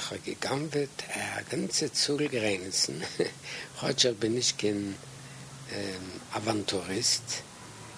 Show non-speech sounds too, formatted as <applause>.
ich habe gegangen wird, eine ganze Zugrenzen. <laughs> Heute bin ich kein ähm, Aventurist.